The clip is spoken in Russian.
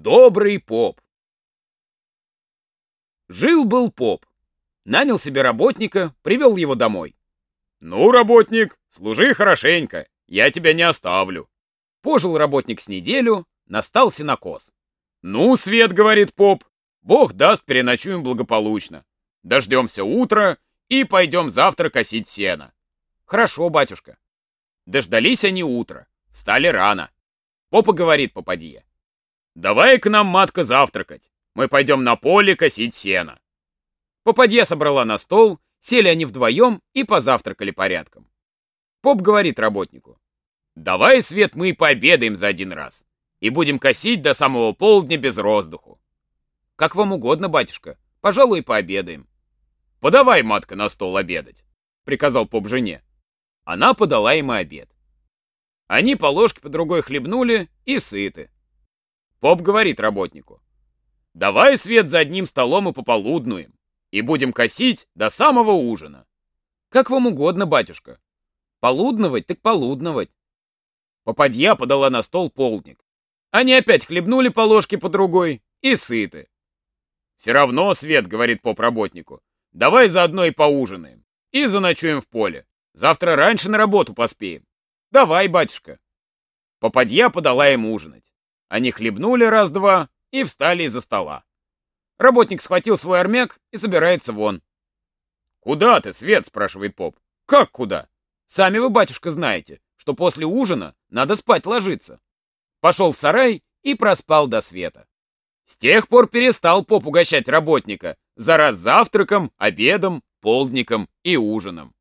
Добрый поп. Жил-был поп. Нанял себе работника, привел его домой. «Ну, работник, служи хорошенько, я тебя не оставлю». Пожил работник с неделю, настал сенокос. «Ну, Свет, — говорит поп, — Бог даст, переночуем благополучно. Дождемся утра и пойдем завтра косить сено». «Хорошо, батюшка». Дождались они утра, встали рано. Попа говорит попадье. «Давай к нам, матка, завтракать. Мы пойдем на поле косить сено». Попадья собрала на стол, сели они вдвоем и позавтракали порядком. Поп говорит работнику. «Давай, Свет, мы пообедаем за один раз и будем косить до самого полдня без роздуху». «Как вам угодно, батюшка. Пожалуй, пообедаем». «Подавай, матка, на стол обедать», — приказал поп жене. Она подала им обед. Они по ложке по другой хлебнули и сыты. Поп говорит работнику. «Давай, Свет, за одним столом и пополуднуем, и будем косить до самого ужина». «Как вам угодно, батюшка. Полудновать так полудновать». Попадья подала на стол полдник. Они опять хлебнули по ложке по другой и сыты. «Все равно, Свет, — говорит поп работнику, — давай заодно и поужинаем, и заночуем в поле. Завтра раньше на работу поспеем». «Давай, батюшка». Попадья подала им ужинать. Они хлебнули раз-два и встали из-за стола. Работник схватил свой армяк и собирается вон. «Куда ты, Свет?» — спрашивает поп. «Как куда?» «Сами вы, батюшка, знаете, что после ужина надо спать ложиться». Пошел в сарай и проспал до света. С тех пор перестал поп угощать работника за раз завтраком, обедом, полдником и ужином.